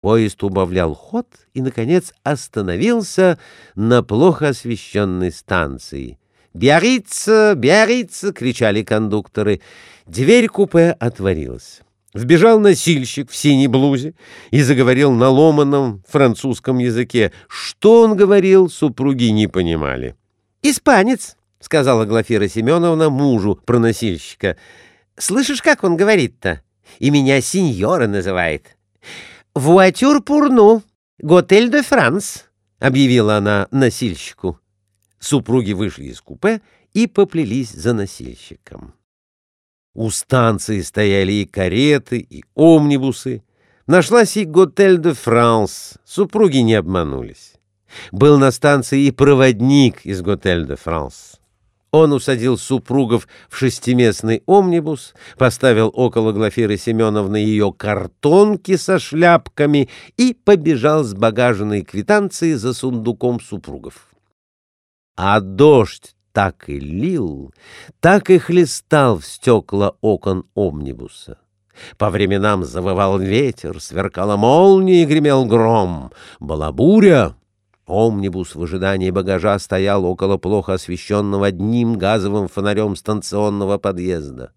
Поезд убавлял ход и, наконец, остановился на плохо освещенной станции. «Биаррица! Биаррица!» — кричали кондукторы. Дверь купе отворилась. Вбежал носильщик в синей блузе и заговорил на ломаном французском языке. Что он говорил, супруги не понимали. «Испанец!» — сказала Глафира Семеновна мужу про носильщика. «Слышишь, как он говорит-то? И меня сеньора называет». «Вуатюр пурну, готель де Франс», — объявила она носильщику. Супруги вышли из купе и поплелись за носильщиком. У станции стояли и кареты, и омнибусы. Нашлась и готель де Франс. Супруги не обманулись. Был на станции и проводник из готель де Франс. Он усадил супругов в шестиместный омнибус, поставил около Глафиры Семеновны ее картонки со шляпками и побежал с багажной квитанцией за сундуком супругов. А дождь так и лил, так и хлестал в стекла окон омнибуса. По временам завывал ветер, сверкала молния и гремел гром. Была буря, Омнибус в ожидании багажа стоял около плохо освещенного одним газовым фонарем станционного подъезда.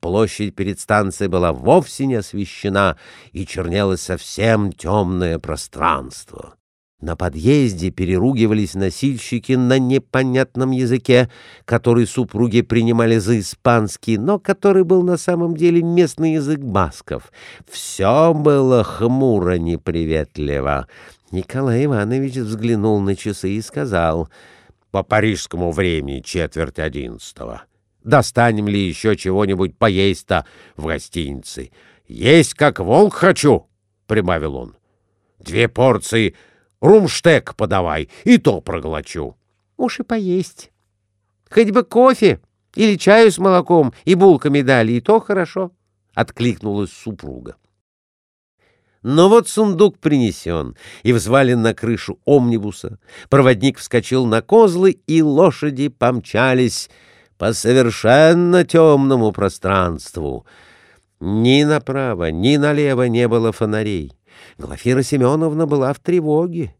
Площадь перед станцией была вовсе не освещена, и чернелось совсем темное пространство. На подъезде переругивались носильщики на непонятном языке, который супруги принимали за испанский, но который был на самом деле местный язык басков. Все было хмуро неприветливо. Николай Иванович взглянул на часы и сказал, «По парижскому времени четверть одиннадцатого. Достанем ли еще чего-нибудь поесть-то в гостинице? Есть как волк хочу!» — прибавил он. «Две порции румштек подавай, и то проглочу». «Уж и поесть. Хоть бы кофе или чаю с молоком и булками дали, и то хорошо», — откликнулась супруга. Но вот сундук принесен и взвален на крышу омнибуса. Проводник вскочил на козлы, и лошади помчались по совершенно темному пространству. Ни направо, ни налево не было фонарей. Глафира Семеновна была в тревоге.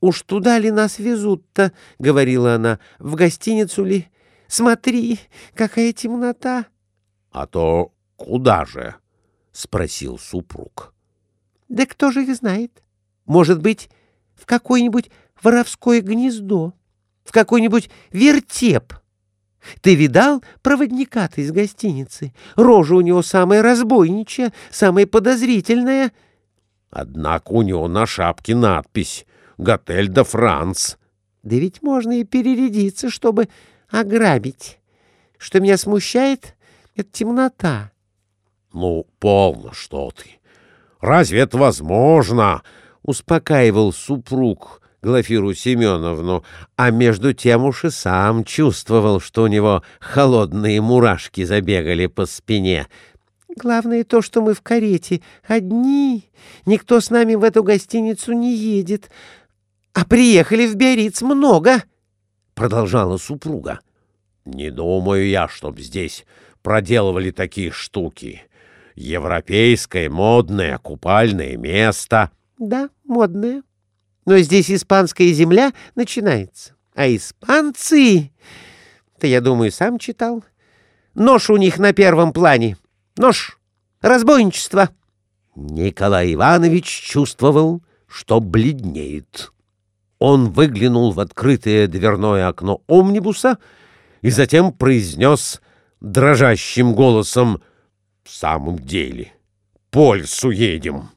«Уж туда ли нас везут-то?» — говорила она. «В гостиницу ли? Смотри, какая темнота!» «А то куда же?» — спросил супруг. Да кто же их знает? Может быть, в какое-нибудь воровское гнездо, в какой-нибудь вертеп. Ты видал проводника-то из гостиницы? Рожа у него самая разбойничья, самая подозрительная. Однако у него на шапке надпись «Готель де Франс». Да ведь можно и перерядиться, чтобы ограбить. Что меня смущает — это темнота. Ну, полно, что ты. Разве это возможно? Успокаивал супруг Глафиру Семеновну, а между тем уж и сам чувствовал, что у него холодные мурашки забегали по спине. Главное то, что мы в карете одни, никто с нами в эту гостиницу не едет, а приехали в Биарриц много, — продолжала супруга. — Не думаю я, чтоб здесь проделывали такие штуки европейское модное купальное место. — Да, модное. Но здесь испанская земля начинается. А испанцы... Ты, я думаю, сам читал. Нож у них на первом плане. Нож. Разбойничество. Николай Иванович чувствовал, что бледнеет. Он выглянул в открытое дверное окно омнибуса и затем произнес дрожащим голосом — в самом деле, по лесу едем.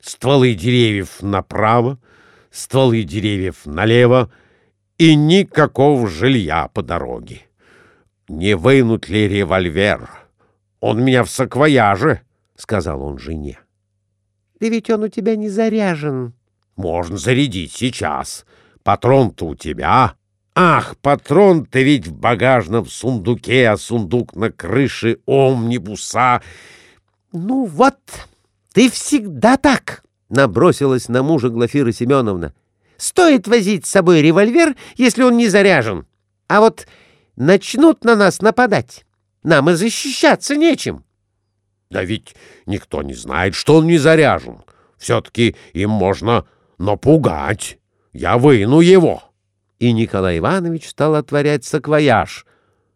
Стволы деревьев направо, стволы деревьев налево, и никакого жилья по дороге. Не вынут ли револьвер? Он меня в саквояже, — сказал он жене. — Да ведь он у тебя не заряжен. — Можно зарядить сейчас. Патрон-то у тебя. Ах, патрон-то ведь в багажном сундуке, а сундук на крыше омнибуса. Ну вот, ты всегда так, набросилась на мужа Глафира Семеновна. Стоит возить с собой револьвер, если он не заряжен. А вот начнут на нас нападать. Нам и защищаться нечем. Да ведь никто не знает, что он не заряжен. Все-таки им можно напугать. Я выну его. И Николай Иванович стал отворять саквояж.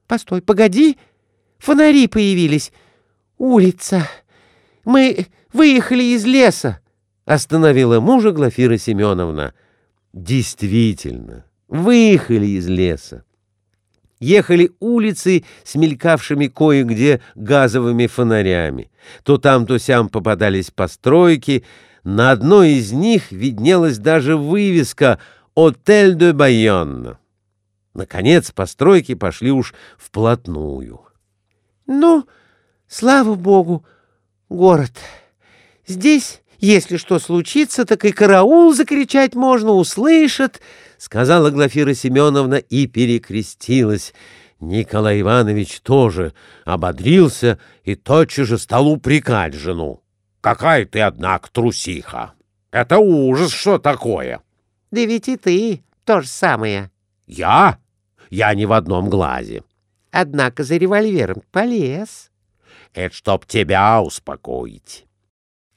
Постой, погоди. Фонари появились. Улица. Мы выехали из леса. Остановила мужа Глафира Семеновна. Действительно, выехали из леса. Ехали улицы с мелькавшими кое-где газовыми фонарями. То там, то сям попадались постройки. На одной из них виднелась даже вывеска «Отель де Байонна». Наконец постройки пошли уж вплотную. Ну, слава богу, город. Здесь если что случится, так и караул закричать можно, услышат, — сказала Глафира Семеновна и перекрестилась. Николай Иванович тоже ободрился и тотчас же стал упрекать жену. — Какая ты, однако, трусиха! Это ужас, что такое! — Да ведь и ты то же самое. — Я? Я не в одном глазе. — Однако за револьвером полез. — Это чтоб тебя успокоить.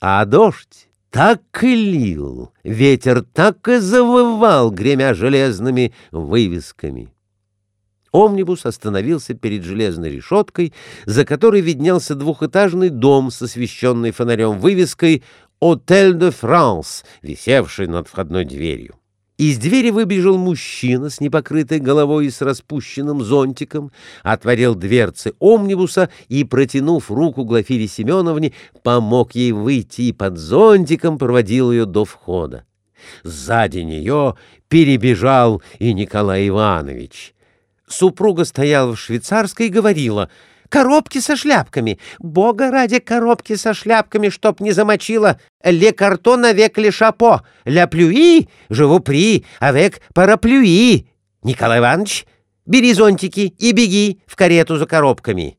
А дождь так и лил, ветер так и завывал, гремя железными вывесками. Омнибус остановился перед железной решеткой, за которой виднелся двухэтажный дом с освещенной фонарем вывеской «Отель де Франс», висевший над входной дверью. Из двери выбежал мужчина с непокрытой головой и с распущенным зонтиком, отворил дверцы омнибуса и, протянув руку Глафире Семеновне, помог ей выйти и под зонтиком проводил ее до входа. Сзади нее перебежал и Николай Иванович. Супруга стояла в швейцарской и говорила — Коробки со шляпками. Бога ради коробки со шляпками, чтоб не замочило. Ле картон навек ле шапо. Ля плюи, живу при, авек параплюи. Николай Иванович, бери зонтики и беги в карету за коробками.